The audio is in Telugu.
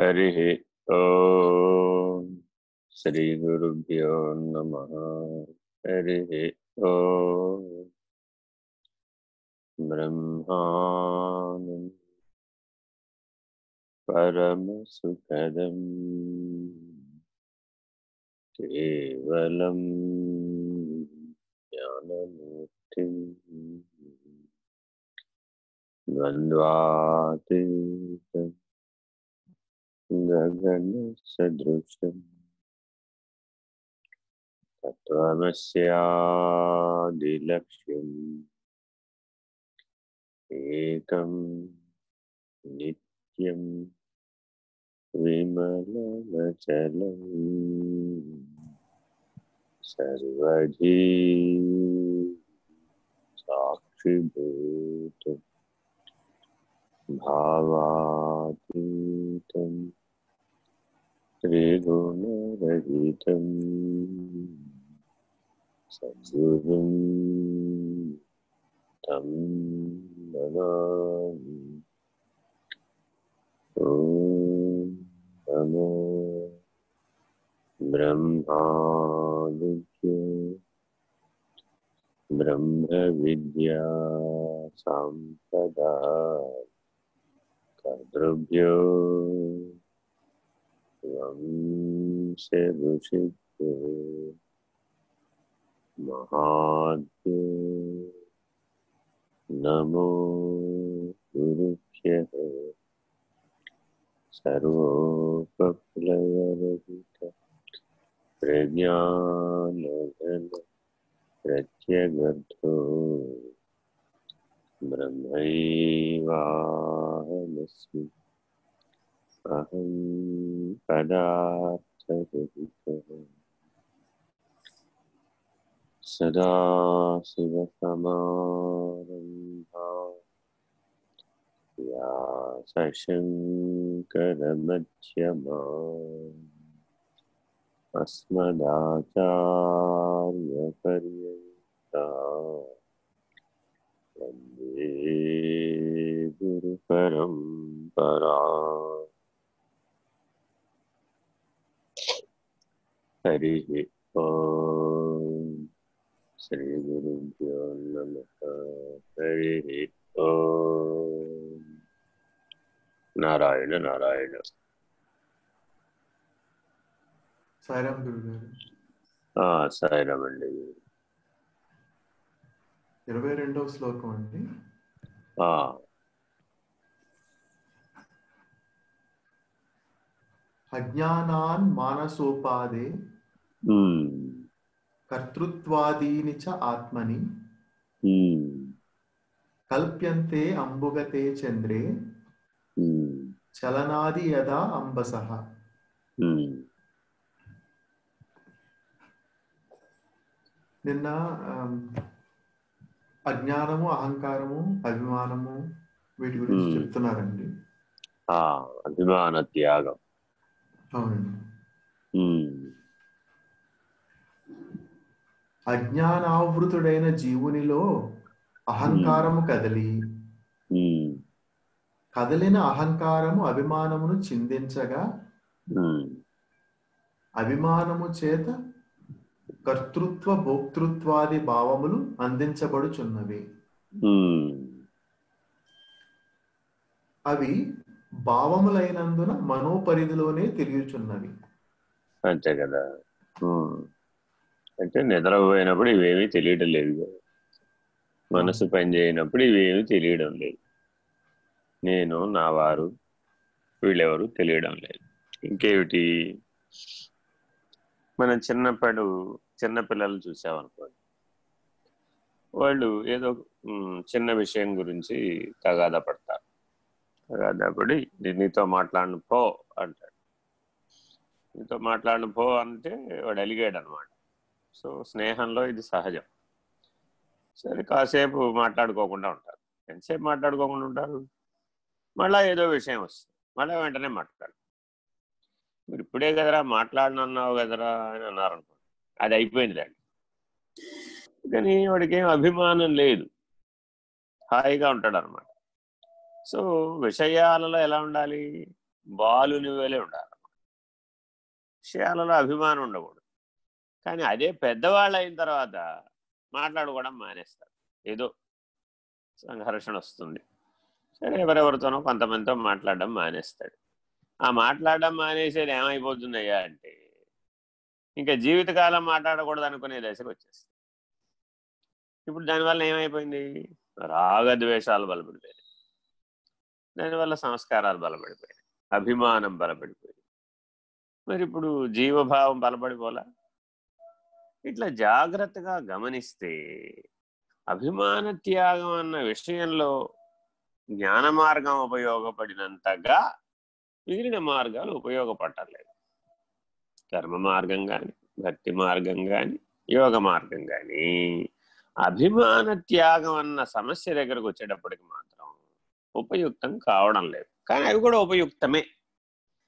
हरिः ॐ श्रीगुरुभ्यो नमः। हरिः ॐ ब्रह्मानं परमसुखदम् केवलं ज्ञानमूर्तिम् द्वन्द्वातीतम् गगनसदृशम्। तत्त्वमस्यादिलक्ष्यम्। एकं नित्यं विमलमचलम्। सर्वधी साक्षिभूतम्। भावातीतम् त्रिगुणरहितम् सद्गुरुं तं नमामि। ॐ नमो ब्रह्मादित्य। ब्रह्मविद्या सम्पदा कर्तृभ्यो वंशे ऋषिभ्यो महाद्यो नमो गुरुभ्यः सर्वोपप्लवरहित प्रज्ञानघन प्रत्यगर्थो ब्रह्मैवाहमस्मि। अहं पदार्थरहितः सदाशिवसमारम्भा या सशङ्करमध्यमा अस्मदाचार्यपर्यन्ता। वंदे गुरुपरम्परा హరి శ్రీ గురుభ్యో నమ హరి నారాయణ నారాయణ సాయిరామ్ గురుగారు ఇరవై రెండవ శ్లోకం అండి. అజ్ఞానాన్ మానసోపాదే కర్తృత్వాదీని చ ఆత్మని కల్ప్యంతే అంబుగతే చంద్రే చలనాది యదా అంబస. నిన్న అజ్ఞానము అహంకారము అభిమానము వీటి గురించి. చెప్తున్నారండి. అభిమాన త్యాగం. అవునండి. అజ్ఞానావృతుడైన జీవునిలో అహంకారము కదలి ఉమ్, కదలిన అహంకారము అభిమానమును చిందించగా ఉమ్, అభిమానము చేత కర్తృత్వ భోక్తృత్వాది భావములు అందించబడుచున్నవి. అవి భావములైనందున మనోపరిధిలోనే తెలియచున్నవి. అంతే కదా. అంటే నిద్రపోయినప్పుడు ఇవేమీ తెలియడం లేదు. మనసు పని చేయనప్పుడు ఇవేమీ తెలియడం లేదు. నేను నా వారు వీళ్ళెవరు తెలియడం లేదు. ఇంకేమిటి? మనం చిన్నప్పుడు చిన్న పిల్లలు చూసామనుకోండి. వాళ్ళు ఏదో చిన్న విషయం గురించి తగాదా పడతారు తగాదా పడి "నీ- నీతో మాట్లాడను పో అంటాడు. నీతో మాట్లాడను పో అంటే వాడు అలిగాడు అనమాట సో స్నేహంలో ఇది సహజం. సరే కాసేపు మాట్లాడుకోకుండా ఉంటారు. ఎంతసేపు మాట్లాడుకోకుండా ఉంటారు? మళ్ళా ఏదో విషయం వస్తుంది. మళ్ళీ వెంటనే మాట్లాడు. మీరు ఇప్పుడే కదరా మాట్లాడనన్నావు కదరా అని అన్నారనుకోండి అది అయిపోయింది దాన్ని కానీ వాడికి ఏం అభిమానం లేదు. హాయిగా ఉంటాడు అనమాట సో విషయాలలో ఎలా ఉండాలి? బాలుని వేలే ఉండాలి విషయాలలో అభిమానం ఉండకూడదు. కానీ అదే పెద్దవాళ్ళు అయిన తర్వాత మాట్లాడుకోవడం మానేస్తారు. ఏదో సంఘర్షణ వస్తుంది. సరే ఎవరెవరితోనో కొంతమందితో మాట్లాడడం మానేస్తాడు. ఆ మాట్లాడడం మానేసేది ఏమైపోతుందయ్యా అంటే ఇంకా జీవితకాలం మాట్లాడకూడదు అనుకునే దశకు వచ్చేస్తుంది ఇప్పుడు దానివల్ల ఏమైపోయింది? రాగద్వేషాలు బలపడిపోయాయి దానివల్ల సంస్కారాలు బలపడిపోయాయి అభిమానం బలపడిపోయింది. మరి ఇప్పుడు జీవభావం బలపడిపోలా? ఇట్లా జాగ్రత్తగా గమనిస్తే అభిమాన త్యాగం అన్న విషయంలో జ్ఞాన మార్గం ఉపయోగపడినంతగా మిగిలిన మార్గాలు ఉపయోగపడలేదు కర్మ మార్గం కానీ భక్తి మార్గం కానీ యోగ మార్గం కానీ అభిమాన త్యాగం అన్న సమస్య దగ్గరకు వచ్చేటప్పటికి మాత్రం ఉపయుక్తం కావడం లేదు. కానీ అవి కూడా ఉపయుక్తమే.